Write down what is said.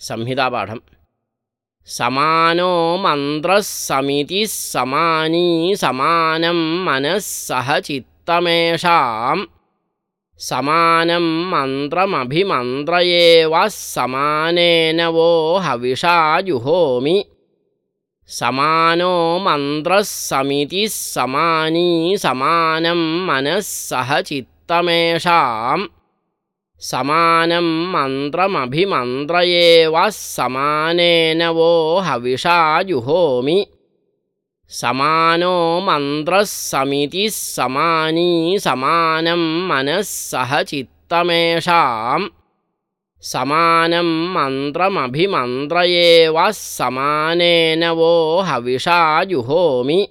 संहितापाठं समानो मन्त्रः समितिः समानी समानं मनः सह चित्तमेषां समानं मन्त्रमभिमन्त्रये वः समानेन वो हविषा जुहोमि। समानो मन्त्रः समितिः समानी समानं मनः सह चित्तमेषां समानं मन्त्रमभिमन्त्रये समानेन वो हविषा जुहोमि। समानो मन्त्रः समितिः समानी समानं मनः सह चित्तमेषां समानं मन्त्रमभिमन्त्रये समानेन वो हविषा जुहोमि